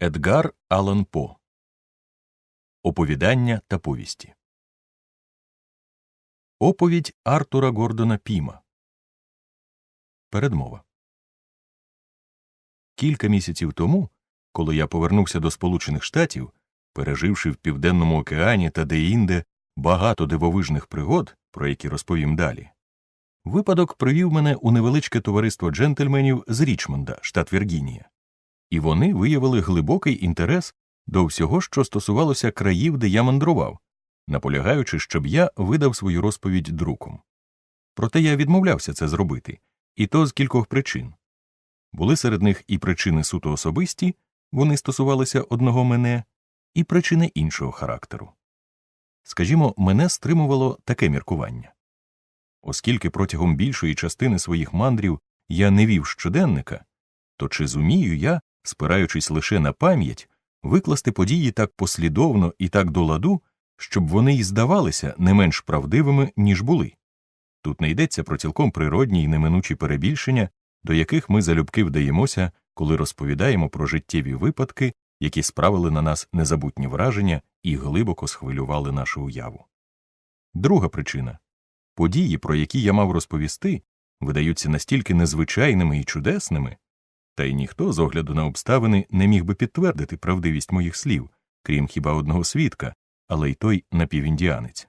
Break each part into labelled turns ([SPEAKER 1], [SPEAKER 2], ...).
[SPEAKER 1] Едгар Алан По Оповідання та повісті. Оповідь Артура Гордона Піма. Передмова. Кілька місяців тому, коли я повернувся до Сполучених Штатів, переживши в Південному океані та деінде багато дивовижних пригод, про які розповім далі, випадок привів мене у невеличке товариство джентльменів з Річмонда, штат Віргінія і вони виявили глибокий інтерес до всього, що стосувалося країв, де я мандрував, наполягаючи, щоб я видав свою розповідь друком. Проте я відмовлявся це зробити, і то з кількох причин. Були серед них і причини суто особисті, вони стосувалися одного мене, і причини іншого характеру. Скажімо, мене стримувало таке міркування. Оскільки протягом більшої частини своїх мандрів я не вів щоденника, то чи зумію я спираючись лише на пам'ять, викласти події так послідовно і так до ладу, щоб вони й здавалися не менш правдивими, ніж були. Тут не йдеться про цілком природні й неминучі перебільшення, до яких ми залюбки вдаємося, коли розповідаємо про життєві випадки, які справили на нас незабутні враження і глибоко схвилювали нашу уяву. Друга причина події, про які я мав розповісти, видаються настільки незвичайними і чудесними, та й ніхто з огляду на обставини не міг би підтвердити правдивість моїх слів, крім хіба одного свідка, але й той напівіндіанець.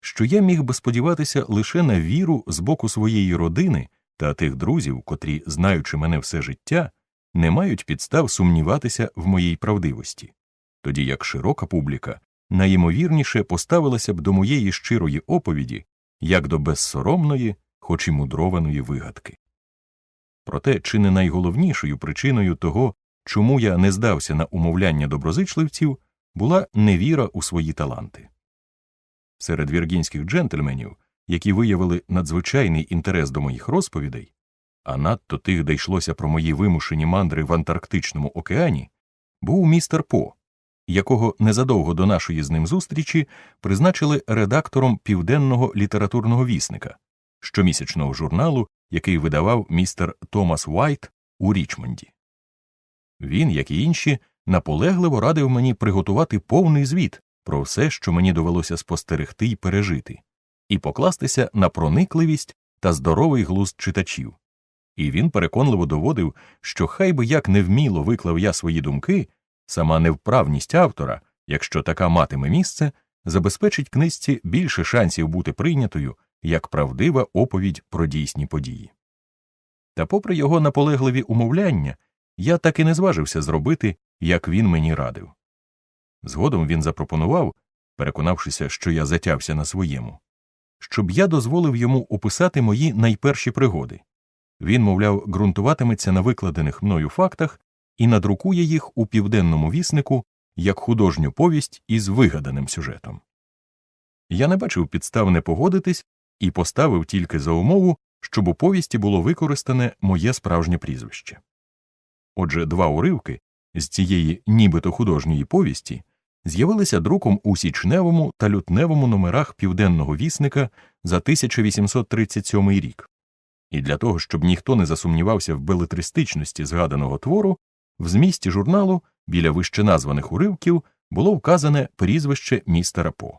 [SPEAKER 1] Що я міг би сподіватися лише на віру з боку своєї родини та тих друзів, котрі, знаючи мене все життя, не мають підстав сумніватися в моїй правдивості, тоді як широка публіка найімовірніше поставилася б до моєї щирої оповіді як до безсоромної, хоч і мудрованої вигадки. Проте, чи не найголовнішою причиною того, чому я не здався на умовляння доброзичливців, була невіра у свої таланти. Серед віргінських джентльменів, які виявили надзвичайний інтерес до моїх розповідей, а надто тих, де йшлося про мої вимушені мандри в Антарктичному океані, був містер По, якого незадовго до нашої з ним зустрічі призначили редактором південного літературного вісника, щомісячного журналу, який видавав містер Томас Уайт у Річмонді. Він, як і інші, наполегливо радив мені приготувати повний звіт про все, що мені довелося спостерегти і пережити, і покластися на проникливість та здоровий глузд читачів. І він переконливо доводив, що хай би як невміло виклав я свої думки, сама невправність автора, якщо така матиме місце, забезпечить книжці більше шансів бути прийнятою як правдива оповідь про дійсні події. Та, попри його наполегливі умовляння, я так і не зважився зробити, як він мені радив. Згодом він запропонував, переконавшися, що я затявся на своєму, щоб я дозволив йому описати мої найперші пригоди. Він, мовляв, ґрунтуватиметься на викладених мною фактах і надрукує їх у південному віснику як художню повість із вигаданим сюжетом. Я не бачив підстав не погодитись і поставив тільки за умову, щоб у повісті було використане моє справжнє прізвище. Отже, два уривки з цієї нібито художньої повісті з'явилися друком у січневому та лютневому номерах південного вісника за 1837 рік, і для того, щоб ніхто не засумнівався в белетристичності згаданого твору, в змісті журналу біля вищеназваних уривків було вказане прізвище містера По.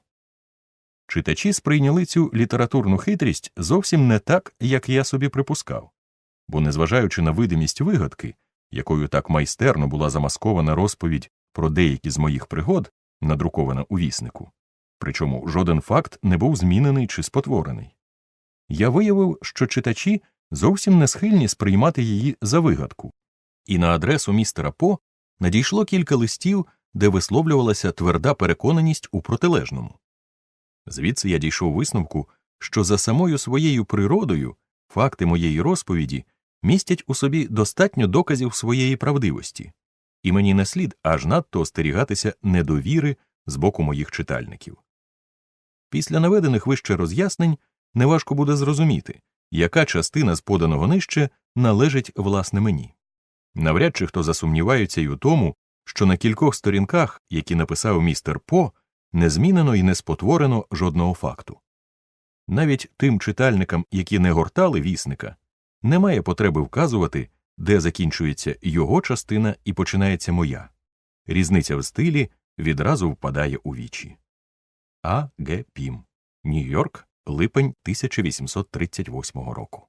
[SPEAKER 1] Читачі сприйняли цю літературну хитрість зовсім не так, як я собі припускав, бо, незважаючи на видимість вигадки, якою так майстерно була замаскована розповідь про деякі з моїх пригод, надрукована у віснику, причому жоден факт не був змінений чи спотворений, я виявив, що читачі зовсім не схильні сприймати її за вигадку, і на адресу містера По надійшло кілька листів, де висловлювалася тверда переконаність у протилежному. Звідси я дійшов висновку, що за самою своєю природою факти моєї розповіді містять у собі достатньо доказів своєї правдивості, і мені не слід аж надто остерігатися недовіри з боку моїх читальників. Після наведених вище роз'яснень неважко буде зрозуміти, яка частина з поданого нижче належить власне мені. Навряд чи хто засумнівається й у тому, що на кількох сторінках, які написав містер По, не змінено і не спотворено жодного факту. Навіть тим читальникам, які не гортали вісника, немає потреби вказувати, де закінчується його частина і починається моя, різниця в стилі відразу впадає у вічі. А. Г. Пім. Нью-Йорк, липень 1838 року.